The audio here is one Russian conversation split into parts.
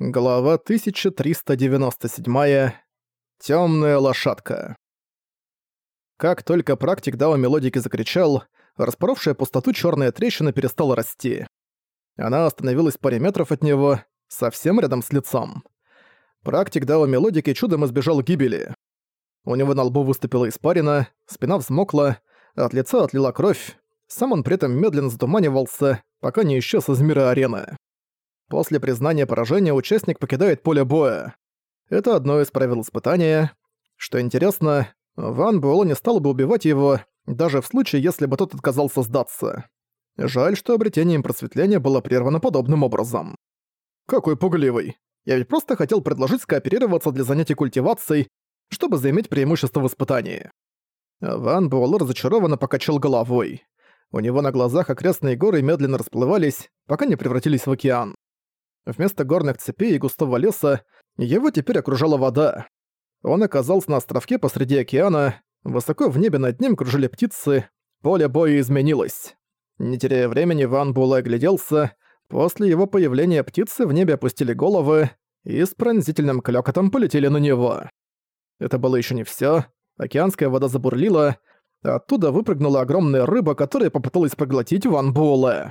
Глава 1397. Тёмная лошадка. Как только практик Дао мелодики закричал, распоровшая пустоту чёрная трещина перестала расти. Она остановилась в паре метров от него, совсем рядом с лицом. Практик Дао мелодики чудом избежал гибели. У него на лбу выступила испарина, спина взмокла, от лица отлила кровь, сам он при этом медленно затуманивался, пока не исчез из мира арены. После признания поражения участник покидает поле боя. Это одно из правил испытания. Что интересно, Ван Буэлло не стал бы убивать его, даже в случае, если бы тот отказался сдаться. Жаль, что обретением просветления было прервано подобным образом. Какой пугливый. Я ведь просто хотел предложить скооперироваться для занятий культивацией, чтобы заиметь преимущество в испытании. Ван Буэлло разочарованно покачал головой. У него на глазах окрестные горы медленно расплывались, пока не превратились в океан. Вместо горных цепей и густого леса его теперь окружала вода. Он оказался на островке посреди океана, высоко в небе над ним кружили птицы, поле боя изменилось. Не теряя времени, Ван Буэлэ огляделся. После его появления птицы в небе опустили головы и с пронзительным клёкотом полетели на него. Это было еще не все. Океанская вода забурлила, оттуда выпрыгнула огромная рыба, которая попыталась проглотить Ван Буэлэ.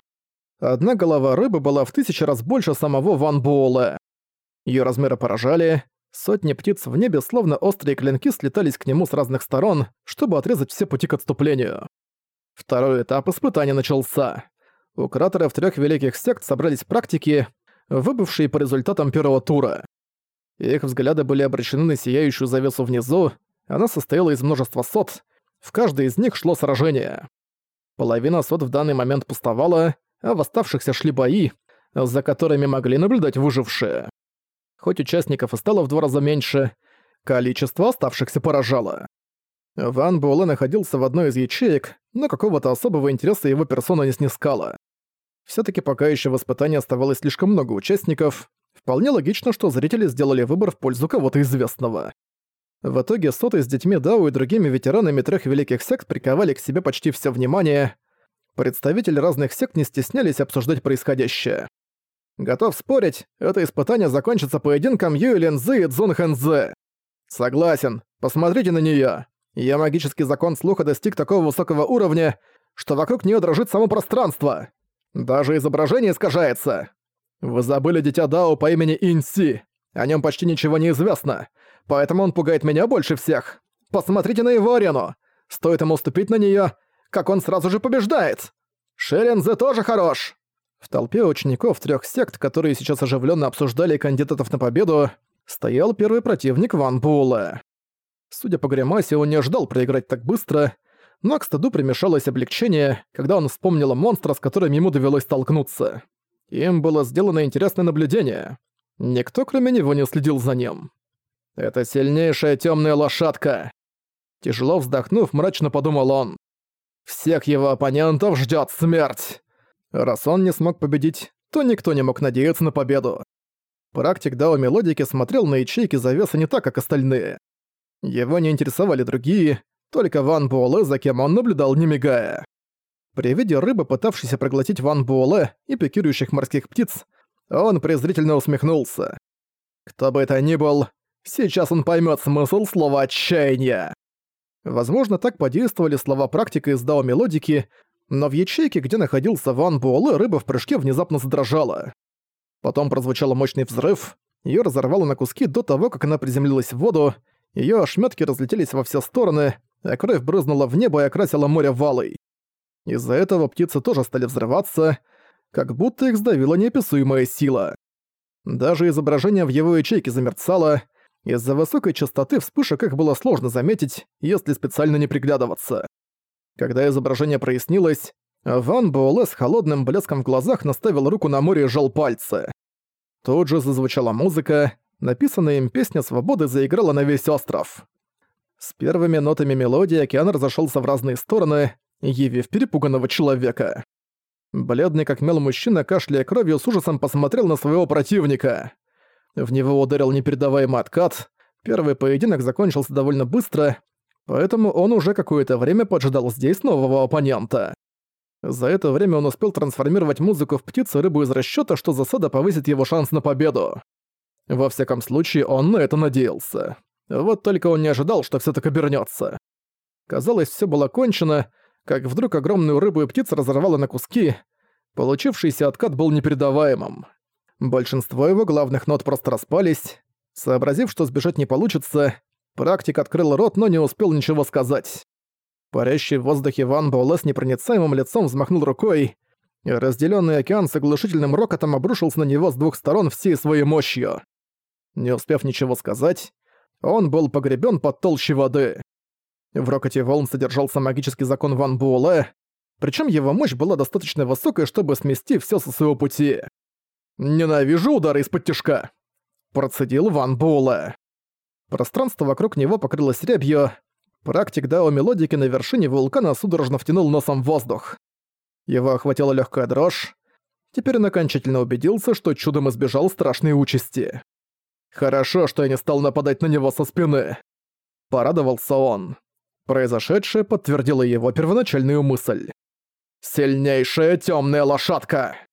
Одна голова рыбы была в тысячу раз больше самого Ван Буэлэ. Её размеры поражали, сотни птиц в небе словно острые клинки слетались к нему с разных сторон, чтобы отрезать все пути к отступлению. Второй этап испытания начался. У кратеров трёх великих сект собрались практики, выбывшие по результатам первого тура. Их взгляды были обращены на сияющую завесу внизу, она состояла из множества сот, в каждой из них шло сражение. Половина сот в данный момент пустовала, а в оставшихся шли бои, за которыми могли наблюдать выжившие. Хоть участников и стало в два раза меньше, количество оставшихся поражало. Ван Буэлэ находился в одной из ячеек, но какого-то особого интереса его персона не снискала. Всё-таки пока ещё в испытании оставалось слишком много участников, вполне логично, что зрители сделали выбор в пользу кого-то известного. В итоге Сотой с детьми Дау и другими ветеранами трёх великих сект приковали к себе почти всё внимание, Представители разных сект не стеснялись обсуждать происходящее. Готов спорить, это испытание закончится поединком Юй Линзы и Цзун Хэнзэ. Согласен, посмотрите на неё. Её магический закон слуха достиг такого высокого уровня, что вокруг неё дрожит само пространство. Даже изображение искажается. Вы забыли дитя Дао по имени Инси. О нём почти ничего не известно, поэтому он пугает меня больше всех. Посмотрите на его арену. Стоит ему ступить на неё, как он сразу же побеждает! Шерензе тоже хорош!» В толпе учеников трех сект, которые сейчас оживленно обсуждали кандидатов на победу, стоял первый противник Ван Буэлэ. Судя по гримасе, он не ожидал проиграть так быстро, но к стыду примешалось облегчение, когда он вспомнил монстра, с которым ему довелось столкнуться. Им было сделано интересное наблюдение. Никто, кроме него, не следил за ним. «Это сильнейшая темная лошадка!» Тяжело вздохнув, мрачно подумал он. Всех его оппонентов ждет смерть. Раз он не смог победить, то никто не мог надеяться на победу. Практик Дао Мелодики смотрел на ячейки завесы не так, как остальные. Его не интересовали другие, только Ван Буэлэ, за кем он наблюдал, не мигая. При виде рыбы, пытавшейся проглотить Ван Буэлэ и пикирующих морских птиц, он презрительно усмехнулся. Кто бы это ни был, сейчас он поймет смысл слова «отчаяние». Возможно, так подействовали слова практика из Дао Мелодики, но в ячейке, где находился Ван Буэлэ, рыба в прыжке внезапно задрожала. Потом прозвучал мощный взрыв, её разорвало на куски до того, как она приземлилась в воду, её ошметки разлетелись во все стороны, а кровь брызнула в небо и окрасила море валой. Из-за этого птицы тоже стали взрываться, как будто их сдавила неописуемая сила. Даже изображение в его ячейке замерцало, из-за высокой частоты вспышек их было сложно заметить, если специально не приглядываться. Когда изображение прояснилось, Ван Буэлэ с холодным блеском в глазах наставил руку на море и сжал пальцы. Тут же зазвучала музыка, написанная им песня свободы заиграла на весь остров. С первыми нотами мелодии океан разошелся в разные стороны, явив перепуганного человека. Бледный как мел мужчина, кашляя кровью, с ужасом посмотрел на своего противника. В него ударил непередаваемый откат. Первый поединок закончился довольно быстро, поэтому он уже какое-то время поджидал здесь нового оппонента. За это время он успел трансформировать музыку в птицу рыбу из расчёта, что засада повысит его шанс на победу. Во всяком случае, он на это надеялся. Вот только он не ожидал, что всё так обернётся. Казалось, всё было кончено, как вдруг огромную рыбу и птицу разорвало на куски. Получившийся откат был непередаваемым. Большинство его главных нот просто распались. Сообразив, что сбежать не получится, практик открыл рот, но не успел ничего сказать. Парящий в воздухе Ван Буэлэ с непроницаемым лицом взмахнул рукой, и разделённый океан с оглушительным рокотом обрушился на него с двух сторон всей своей мощью. Не успев ничего сказать, он был погребён под толщей воды. В рокоте волн содержался магический закон Ван Буэлэ, причем его мощь была достаточно высокой, чтобы смести все со своего пути. «Ненавижу удары из-под тяжка!» Процедил Ван Буэлэ. Пространство вокруг него покрылось рябью. Практик Дао Мелодики на вершине вулкана судорожно втянул носом воздух. Его охватила легкая дрожь. Теперь он окончательно убедился, что чудом избежал страшной участи. «Хорошо, что я не стал нападать на него со спины!» Порадовался он. Произошедшее подтвердило его первоначальную мысль. «Сильнейшая темная лошадка!»